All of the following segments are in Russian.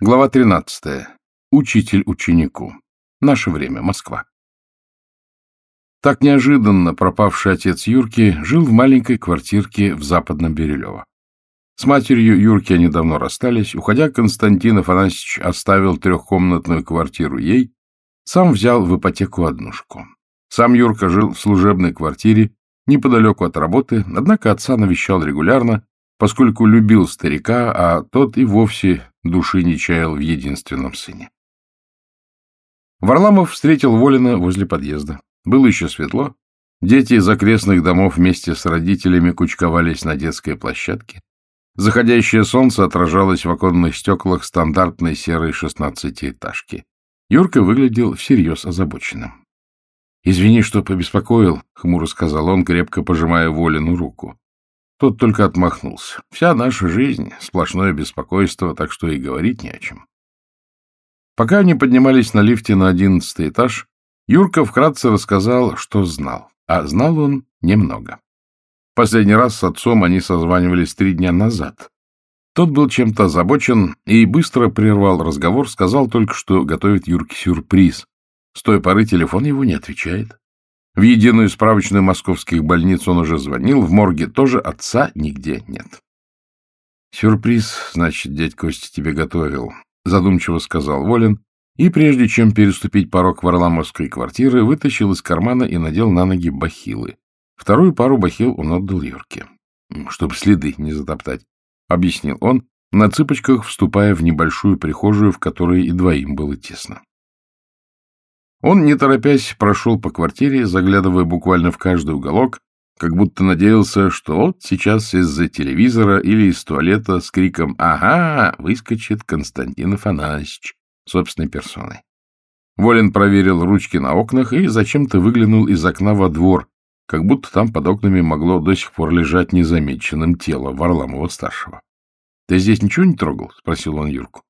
Глава 13. Учитель ученику. Наше время. Москва. Так неожиданно пропавший отец Юрки жил в маленькой квартирке в Западном Бирюлево. С матерью Юрки они давно расстались. Уходя, Константин Афанасьевич оставил трехкомнатную квартиру ей, сам взял в ипотеку однушку. Сам Юрка жил в служебной квартире неподалеку от работы, однако отца навещал регулярно, поскольку любил старика, а тот и вовсе души не чаял в единственном сыне. Варламов встретил Волина возле подъезда. Было еще светло. Дети из окрестных домов вместе с родителями кучковались на детской площадке. Заходящее солнце отражалось в оконных стеклах стандартной серой шестнадцатиэтажки. Юрка выглядел всерьез озабоченным. — Извини, что побеспокоил, — хмуро сказал он, крепко пожимая Волину руку. Тот только отмахнулся. Вся наша жизнь — сплошное беспокойство, так что и говорить не о чем. Пока они поднимались на лифте на одиннадцатый этаж, Юрка вкратце рассказал, что знал. А знал он немного. Последний раз с отцом они созванивались три дня назад. Тот был чем-то озабочен и быстро прервал разговор, сказал только, что готовит Юрке сюрприз. С той поры телефон его не отвечает. В единую справочную московских больниц он уже звонил, в морге тоже отца нигде нет. — Сюрприз, значит, дядь Костя тебе готовил, — задумчиво сказал Волин, и прежде чем переступить порог варламовской квартиры, вытащил из кармана и надел на ноги бахилы. Вторую пару бахил он отдал Юрке. — Чтобы следы не затоптать, — объяснил он, на цыпочках вступая в небольшую прихожую, в которой и двоим было тесно. Он, не торопясь, прошел по квартире, заглядывая буквально в каждый уголок, как будто надеялся, что вот сейчас из-за телевизора или из туалета с криком «Ага!» выскочит Константин Афанасьевич собственной персоной. Волин проверил ручки на окнах и зачем-то выглянул из окна во двор, как будто там под окнами могло до сих пор лежать незамеченным тело Варламова-старшего. — Ты здесь ничего не трогал? — спросил он Юрку.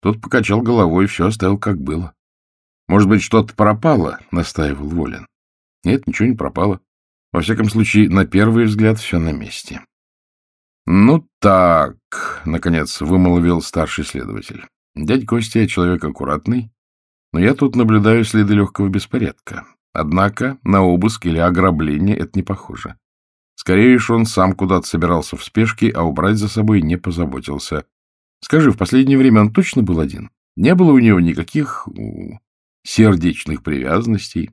Тот покачал головой и все оставил, как было. Может быть, что-то пропало, — настаивал Волин. Нет, ничего не пропало. Во всяком случае, на первый взгляд все на месте. — Ну так, — наконец вымолвил старший следователь. Дядь Костя человек аккуратный, но я тут наблюдаю следы легкого беспорядка. Однако на обыск или ограбление это не похоже. Скорее уж он сам куда-то собирался в спешке, а убрать за собой не позаботился. Скажи, в последнее время он точно был один? Не было у него никаких сердечных привязанностей.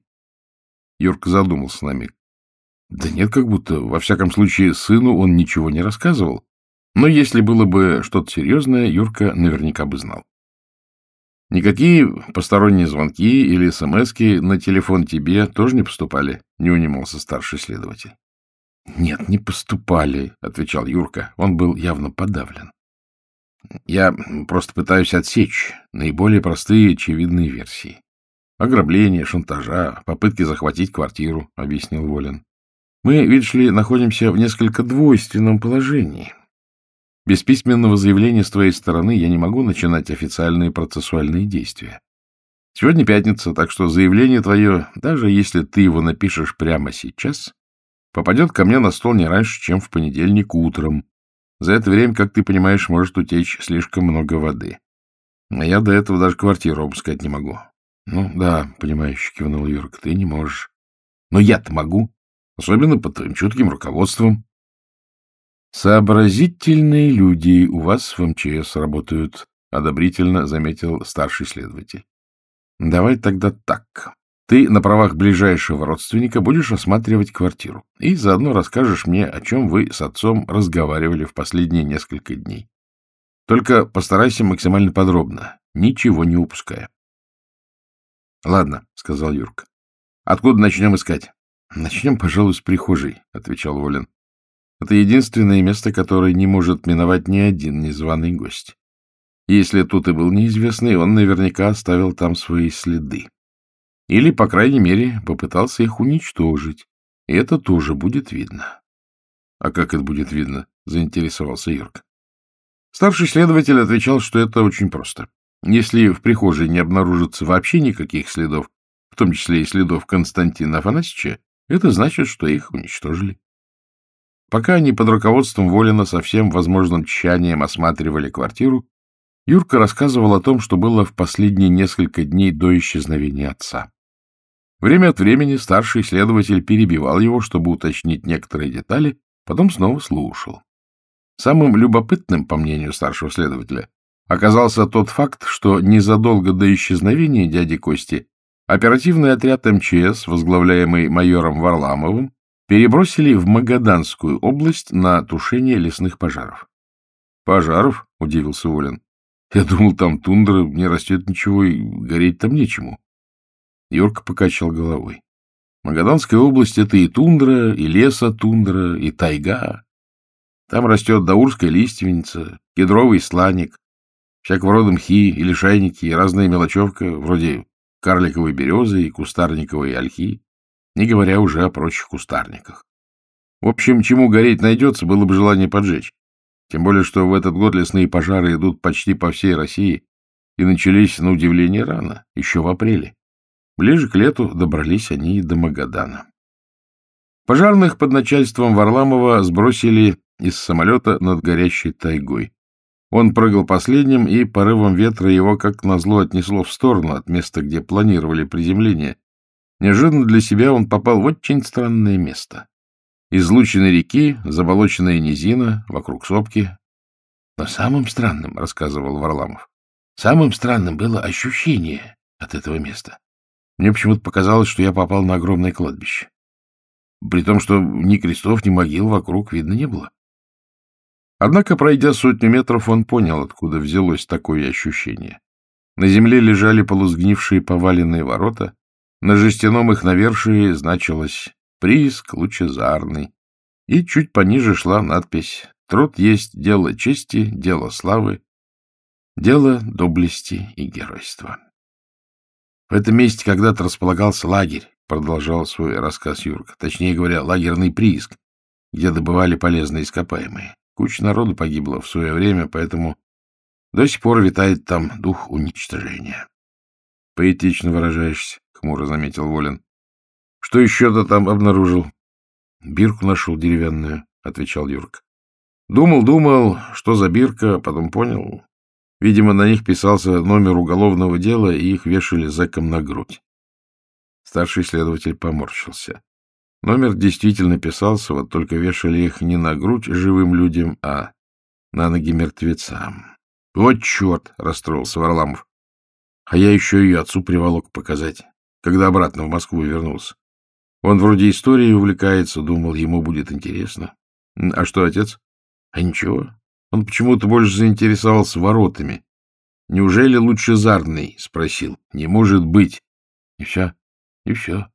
Юрка задумался на миг. Да нет, как будто, во всяком случае, сыну он ничего не рассказывал. Но если было бы что-то серьезное, Юрка наверняка бы знал. Никакие посторонние звонки или смс на телефон тебе тоже не поступали, не унимался старший следователь. Нет, не поступали, отвечал Юрка. Он был явно подавлен. Я просто пытаюсь отсечь наиболее простые очевидные версии. Ограбление, шантажа, попытки захватить квартиру, — объяснил Волин. Мы, видишь ли, находимся в несколько двойственном положении. Без письменного заявления с твоей стороны я не могу начинать официальные процессуальные действия. Сегодня пятница, так что заявление твое, даже если ты его напишешь прямо сейчас, попадет ко мне на стол не раньше, чем в понедельник утром. За это время, как ты понимаешь, может утечь слишком много воды. А я до этого даже квартиру обыскать не могу. — Ну, да, — понимающе кивнул Юрка, — ты не можешь. — Но я-то могу, особенно под твоим чутким руководством. — Сообразительные люди у вас в МЧС работают, — одобрительно заметил старший следователь. — Давай тогда так. Ты на правах ближайшего родственника будешь осматривать квартиру и заодно расскажешь мне, о чем вы с отцом разговаривали в последние несколько дней. Только постарайся максимально подробно, ничего не упуская. — Ладно, — сказал Юрка. — Откуда начнем искать? — Начнем, пожалуй, с прихожей, — отвечал Волин. — Это единственное место, которое не может миновать ни один незваный гость. Если тут и был неизвестный, он наверняка оставил там свои следы. Или, по крайней мере, попытался их уничтожить. И это тоже будет видно. — А как это будет видно? — заинтересовался Юрка. Старший следователь отвечал, что это очень просто. Если в прихожей не обнаружится вообще никаких следов, в том числе и следов Константина Афанасьевича, это значит, что их уничтожили. Пока они под руководством Волина со всем возможным тщанием осматривали квартиру, Юрка рассказывал о том, что было в последние несколько дней до исчезновения отца. Время от времени старший следователь перебивал его, чтобы уточнить некоторые детали, потом снова слушал. Самым любопытным, по мнению старшего следователя, оказался тот факт, что незадолго до исчезновения дяди Кости оперативный отряд МЧС, возглавляемый майором Варламовым, перебросили в Магаданскую область на тушение лесных пожаров. — Пожаров? — удивился Волин. — Я думал, там тундра, не растет ничего, и гореть там нечему. Юрка покачал головой. Магаданская область — это и тундра, и леса-тундра, и тайга. Там растет даурская лиственница, кедровый сланик, всякого рода мхи и лишайники, и разная мелочевка, вроде карликовой березы и кустарниковой ольхи, не говоря уже о прочих кустарниках. В общем, чему гореть найдется, было бы желание поджечь. Тем более, что в этот год лесные пожары идут почти по всей России и начались, на удивление, рано, еще в апреле. Ближе к лету добрались они до Магадана. Пожарных под начальством Варламова сбросили из самолета над горящей тайгой. Он прыгал последним, и порывом ветра его, как назло, отнесло в сторону от места, где планировали приземление. Неожиданно для себя он попал в очень странное место. Излученные реки, заболоченная низина, вокруг сопки. Но самым странным, — рассказывал Варламов, — самым странным было ощущение от этого места. Мне почему-то показалось, что я попал на огромное кладбище. При том, что ни крестов, ни могил вокруг видно не было. Однако, пройдя сотню метров, он понял, откуда взялось такое ощущение. На земле лежали полузгнившие поваленные ворота, на жестяном их навершии значилось «Прииск лучезарный», и чуть пониже шла надпись «Труд есть дело чести, дело славы, дело доблести и геройства». В этом месте когда-то располагался лагерь, продолжал свой рассказ Юрка, точнее говоря, лагерный прииск, где добывали полезные ископаемые. Куча народу погибла в свое время, поэтому до сих пор витает там дух уничтожения. — Поэтично выражаешься, — хмуро заметил Волин. — Что еще ты там обнаружил? — Бирку нашел деревянную, — отвечал Юрка. Думал, думал, что за бирка, потом понял. Видимо, на них писался номер уголовного дела, и их вешали зэком на грудь. Старший следователь поморщился. Номер действительно писался, вот только вешали их не на грудь живым людям, а на ноги мертвецам. — Вот черт! — расстроился Варламов. А я еще ее отцу приволок показать, когда обратно в Москву вернулся. Он вроде историей увлекается, думал, ему будет интересно. А что, отец? А ничего. Он почему-то больше заинтересовался воротами. Неужели лучезарный? — спросил. — Не может быть. И все. И все.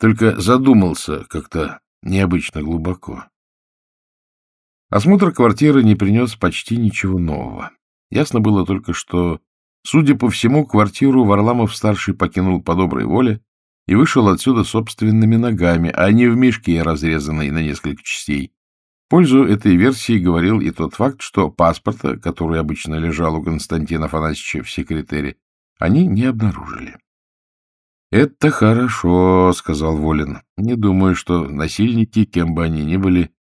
Только задумался как-то необычно глубоко. Осмотр квартиры не принес почти ничего нового. Ясно было только, что, судя по всему, квартиру Варламов-старший покинул по доброй воле и вышел отсюда собственными ногами, а не в мешке, разрезанной на несколько частей. В пользу этой версии говорил и тот факт, что паспорта, который обычно лежал у Константина Афанасьевича в секретере, они не обнаружили. — Это хорошо, — сказал Волин. — Не думаю, что насильники, кем бы они ни были,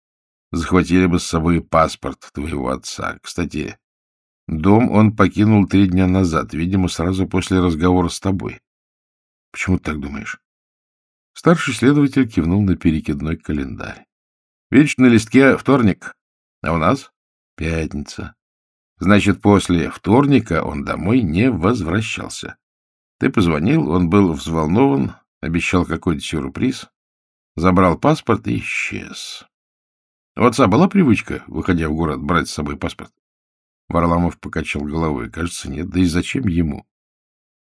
захватили бы с собой паспорт твоего отца. Кстати, дом он покинул три дня назад, видимо, сразу после разговора с тобой. — Почему ты так думаешь? Старший следователь кивнул на перекидной календарь. — Видишь, на листке вторник, а у нас пятница. Значит, после вторника он домой не возвращался. Ты позвонил, он был взволнован, обещал какой-то сюрприз, забрал паспорт и исчез. У отца была привычка, выходя в город, брать с собой паспорт? Варламов покачал головой. Кажется, нет. Да и зачем ему?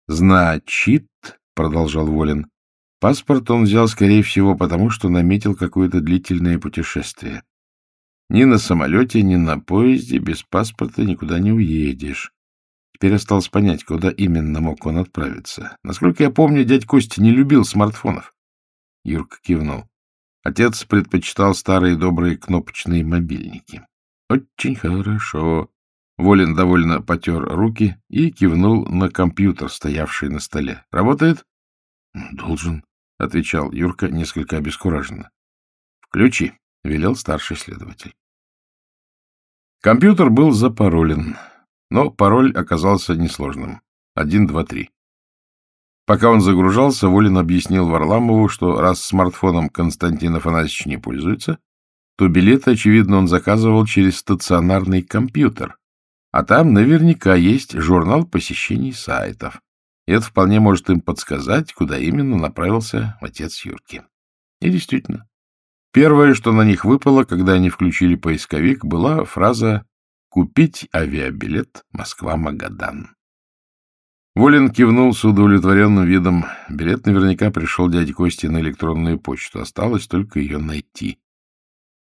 Значит, — продолжал Волин, — паспорт он взял, скорее всего, потому что наметил какое-то длительное путешествие. Ни на самолете, ни на поезде без паспорта никуда не уедешь. Теперь осталось понять, куда именно мог он отправиться. Насколько я помню, дядь Костя не любил смартфонов. Юрка кивнул. Отец предпочитал старые добрые кнопочные мобильники. Очень хорошо. Волин довольно потер руки и кивнул на компьютер, стоявший на столе. Работает? Должен, — отвечал Юрка несколько обескураженно. Включи, — велел старший следователь. Компьютер был запаролен. Но пароль оказался несложным. Один, два, три. Пока он загружался, Волин объяснил Варламову, что раз смартфоном Константин Афанасьевич не пользуется, то билеты, очевидно, он заказывал через стационарный компьютер, а там наверняка есть журнал посещений сайтов. И это вполне может им подсказать, куда именно направился отец Юрки. И действительно, первое, что на них выпало, когда они включили поисковик, была фраза «Купить авиабилет Москва-Магадан». Волин кивнул с удовлетворенным видом. Билет наверняка пришел дяде Кости на электронную почту. Осталось только ее найти.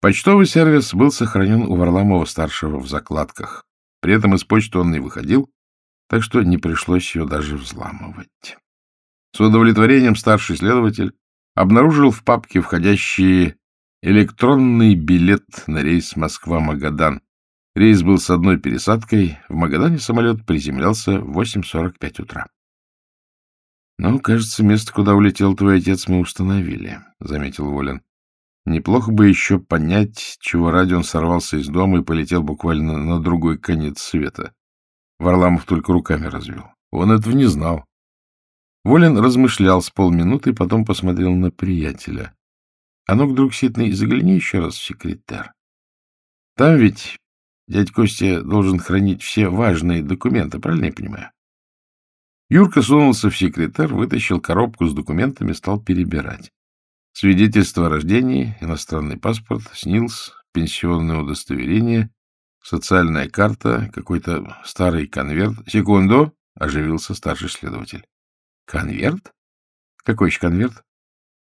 Почтовый сервис был сохранен у Варламова-старшего в закладках. При этом из почты он не выходил, так что не пришлось ее даже взламывать. С удовлетворением старший следователь обнаружил в папке входящие электронный билет на рейс Москва-Магадан Рейс был с одной пересадкой. В Магадане самолет приземлялся в 8.45 утра. — Ну, кажется, место, куда улетел твой отец, мы установили, — заметил Волин. Неплохо бы еще понять, чего ради он сорвался из дома и полетел буквально на другой конец света. Варламов только руками развел. Он этого не знал. Волин размышлял с полминуты, потом посмотрел на приятеля. — А ну-ка, друг Ситный, загляни еще раз в секретарь. Там ведь Дядь Костя должен хранить все важные документы, правильно я понимаю? Юрка сунулся в секретарь, вытащил коробку с документами, стал перебирать. Свидетельство о рождении, иностранный паспорт, СНИЛС, пенсионное удостоверение, социальная карта, какой-то старый конверт. Секунду, оживился старший следователь. Конверт? Какой еще конверт?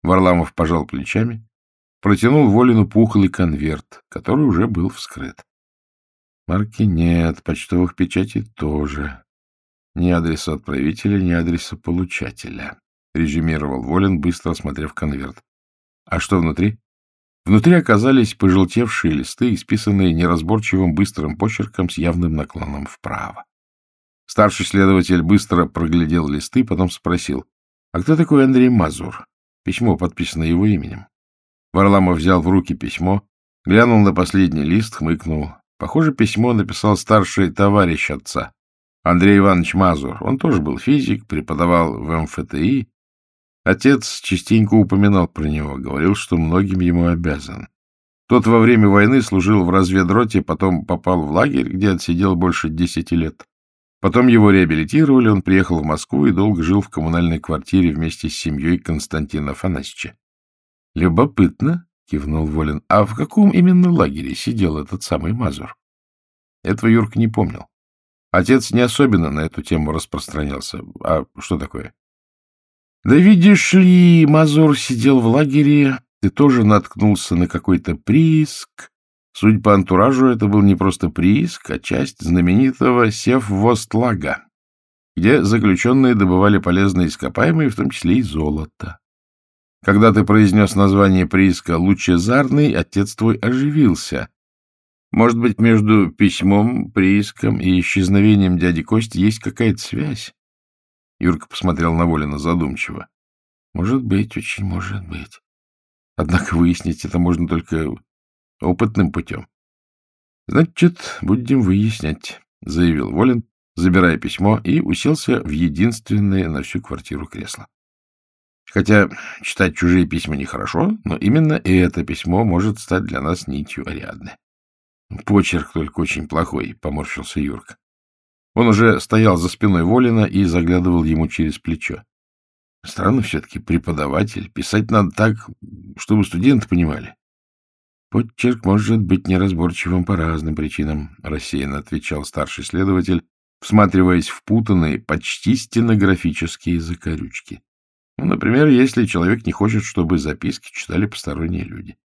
Варламов пожал плечами, протянул Волину пухлый конверт, который уже был вскрыт. Марки нет, почтовых печатей тоже. Ни адреса отправителя, ни адреса получателя. Резюмировал Волин, быстро осмотрев конверт. А что внутри? Внутри оказались пожелтевшие листы, исписанные неразборчивым быстрым почерком с явным наклоном вправо. Старший следователь быстро проглядел листы, потом спросил, а кто такой Андрей Мазур? Письмо подписано его именем. Варламов взял в руки письмо, глянул на последний лист, хмыкнул. Похоже, письмо написал старший товарищ отца, Андрей Иванович Мазур. Он тоже был физик, преподавал в МФТИ. Отец частенько упоминал про него, говорил, что многим ему обязан. Тот во время войны служил в разведроте, потом попал в лагерь, где отсидел больше десяти лет. Потом его реабилитировали, он приехал в Москву и долго жил в коммунальной квартире вместе с семьей Константина Афанасьевича. — Любопытно, — кивнул Волин. — А в каком именно лагере сидел этот самый Мазур? Этого Юрка не помнил. Отец не особенно на эту тему распространялся. А что такое? — Да видишь ли, Мазур сидел в лагере, ты тоже наткнулся на какой-то прииск. Судя по антуражу, это был не просто прииск, а часть знаменитого Севвостлага, где заключенные добывали полезные ископаемые, в том числе и золото. Когда ты произнес название прииска «Лучезарный», отец твой оживился. Может быть, между письмом, прииском и исчезновением дяди Кости есть какая-то связь? Юрка посмотрел на Волина задумчиво. Может быть, очень может быть. Однако выяснить это можно только опытным путем. Значит, будем выяснять, заявил Волин, забирая письмо, и уселся в единственное на всю квартиру кресло. Хотя читать чужие письма нехорошо, но именно это письмо может стать для нас нитью Ариадны. Почерк только очень плохой, — поморщился Юрка. Он уже стоял за спиной Волина и заглядывал ему через плечо. Странно все-таки преподаватель. Писать надо так, чтобы студенты понимали. Почерк может быть неразборчивым по разным причинам, — рассеянно отвечал старший следователь, всматриваясь в путанные, почти стенографические закорючки. Ну, например, если человек не хочет, чтобы записки читали посторонние люди.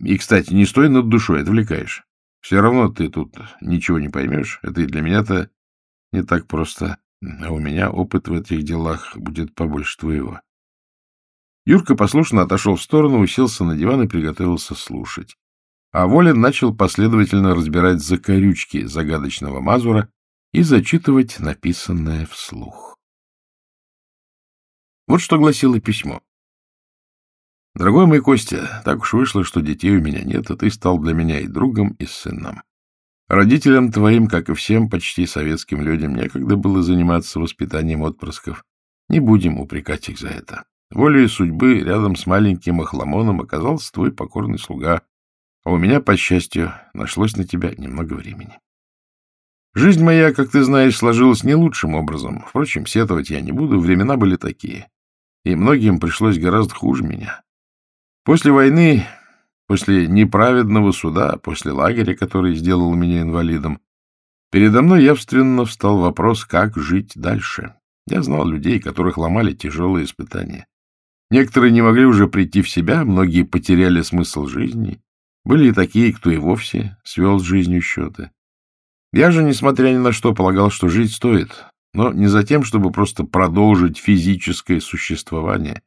И, кстати, не стой над душой, отвлекаешь. Все равно ты тут ничего не поймешь. Это и для меня-то не так просто. А у меня опыт в этих делах будет побольше твоего. Юрка послушно отошел в сторону, уселся на диван и приготовился слушать. А Волин начал последовательно разбирать закорючки загадочного Мазура и зачитывать написанное вслух. Вот что гласило письмо. «Дорогой мой Костя, так уж вышло, что детей у меня нет, а ты стал для меня и другом, и сыном. Родителям твоим, как и всем почти советским людям, некогда было заниматься воспитанием отпрысков. Не будем упрекать их за это. Волей судьбы рядом с маленьким охламоном оказался твой покорный слуга, а у меня, по счастью, нашлось на тебя немного времени. Жизнь моя, как ты знаешь, сложилась не лучшим образом. Впрочем, сетовать я не буду, времена были такие. И многим пришлось гораздо хуже меня. После войны, после неправедного суда, после лагеря, который сделал меня инвалидом, передо мной явственно встал вопрос, как жить дальше. Я знал людей, которых ломали тяжелые испытания. Некоторые не могли уже прийти в себя, многие потеряли смысл жизни. Были и такие, кто и вовсе свел с жизнью счеты. Я же, несмотря ни на что, полагал, что жить стоит, но не за тем, чтобы просто продолжить физическое существование.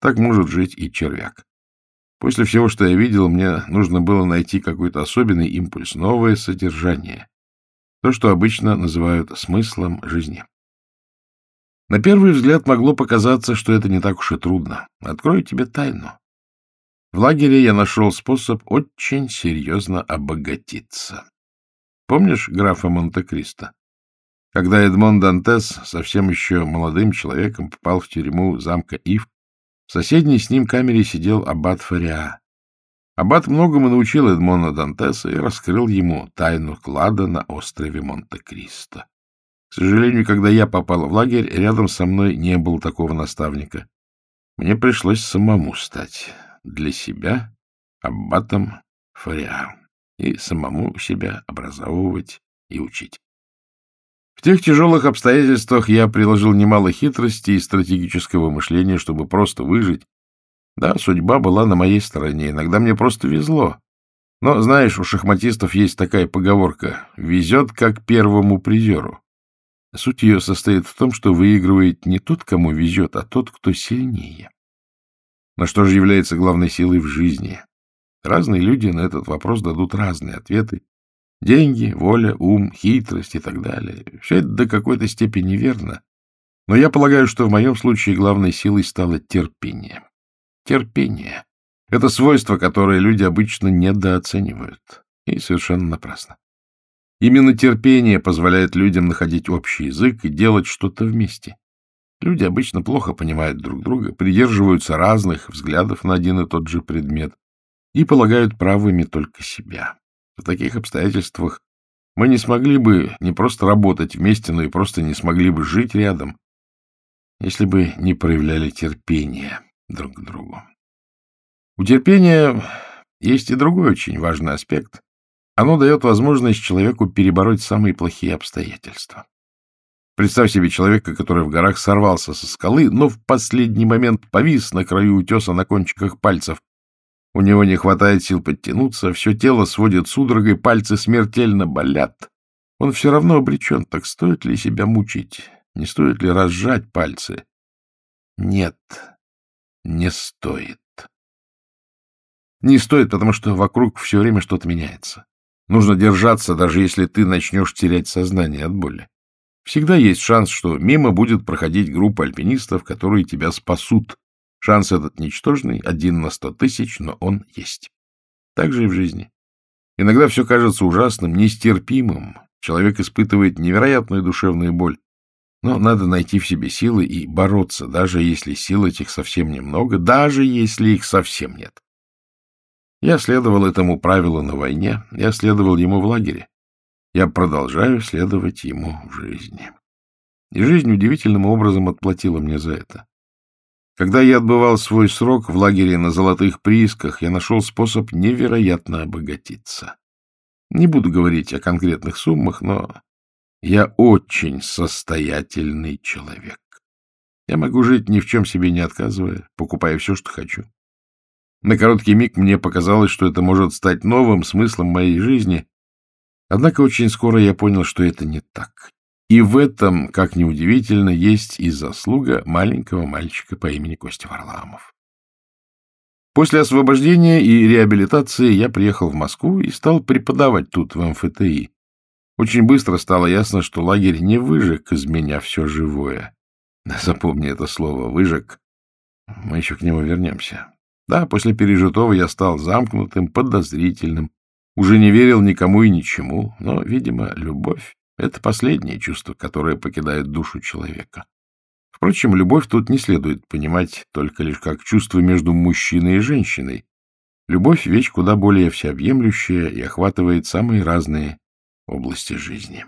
Так может жить и червяк. После всего, что я видел, мне нужно было найти какой-то особенный импульс, новое содержание. То, что обычно называют смыслом жизни. На первый взгляд могло показаться, что это не так уж и трудно. Открою тебе тайну. В лагере я нашел способ очень серьезно обогатиться. Помнишь графа Монте-Кристо? Когда Эдмон Дантес, совсем еще молодым человеком, попал в тюрьму замка Ив, в соседней с ним камере сидел аббат Фариа. Аббат многому научил Эдмона Дантеса и раскрыл ему тайну клада на острове Монте-Кристо. К сожалению, когда я попал в лагерь, рядом со мной не было такого наставника. Мне пришлось самому стать для себя аббатом Фариа и самому себя образовывать и учить. В тех тяжелых обстоятельствах я приложил немало хитрости и стратегического мышления, чтобы просто выжить. Да, судьба была на моей стороне, иногда мне просто везло. Но, знаешь, у шахматистов есть такая поговорка «везет как первому призеру». Суть ее состоит в том, что выигрывает не тот, кому везет, а тот, кто сильнее. Но что же является главной силой в жизни? Разные люди на этот вопрос дадут разные ответы. Деньги, воля, ум, хитрость и так далее. Все это до какой-то степени верно. Но я полагаю, что в моем случае главной силой стало терпение. Терпение — это свойство, которое люди обычно недооценивают. И совершенно напрасно. Именно терпение позволяет людям находить общий язык и делать что-то вместе. Люди обычно плохо понимают друг друга, придерживаются разных взглядов на один и тот же предмет и полагают правыми только себя. В таких обстоятельствах мы не смогли бы не просто работать вместе, но и просто не смогли бы жить рядом, если бы не проявляли терпение друг к другу. У терпения есть и другой очень важный аспект, оно дает возможность человеку перебороть самые плохие обстоятельства. Представь себе человека, который в горах сорвался со скалы, но в последний момент повис на краю утеса на кончиках пальцев. У него не хватает сил подтянуться, все тело сводит судорогой, пальцы смертельно болят. Он все равно обречен, так стоит ли себя мучить? Не стоит ли разжать пальцы? Нет, не стоит. Не стоит, потому что вокруг все время что-то меняется. Нужно держаться, даже если ты начнешь терять сознание от боли. Всегда есть шанс, что мимо будет проходить группа альпинистов, которые тебя спасут. Шанс этот ничтожный, один на сто тысяч, но он есть. Так же и в жизни. Иногда все кажется ужасным, нестерпимым. Человек испытывает невероятную душевную боль. Но надо найти в себе силы и бороться, даже если сил этих совсем немного, даже если их совсем нет. Я следовал этому правилу на войне, я следовал ему в лагере. Я продолжаю следовать ему в жизни. И жизнь удивительным образом отплатила мне за это. Когда я отбывал свой срок в лагере на золотых приисках, я нашел способ невероятно обогатиться. Не буду говорить о конкретных суммах, но я очень состоятельный человек. Я могу жить ни в чем себе не отказывая, покупая все, что хочу. На короткий миг мне показалось, что это может стать новым смыслом моей жизни. Однако очень скоро я понял, что это не так. И в этом, как ни удивительно, есть и заслуга маленького мальчика по имени Костя Варламов. После освобождения и реабилитации я приехал в Москву и стал преподавать тут, в МФТИ. Очень быстро стало ясно, что лагерь не выжег из меня все живое. Запомни это слово «выжег». Мы еще к нему вернемся. Да, после пережитого я стал замкнутым, подозрительным, уже не верил никому и ничему, но, видимо, любовь — это последнее чувство, которое покидает душу человека. Впрочем, любовь тут не следует понимать только лишь как чувство между мужчиной и женщиной. Любовь — вещь куда более всеобъемлющая и охватывает самые разные области жизни.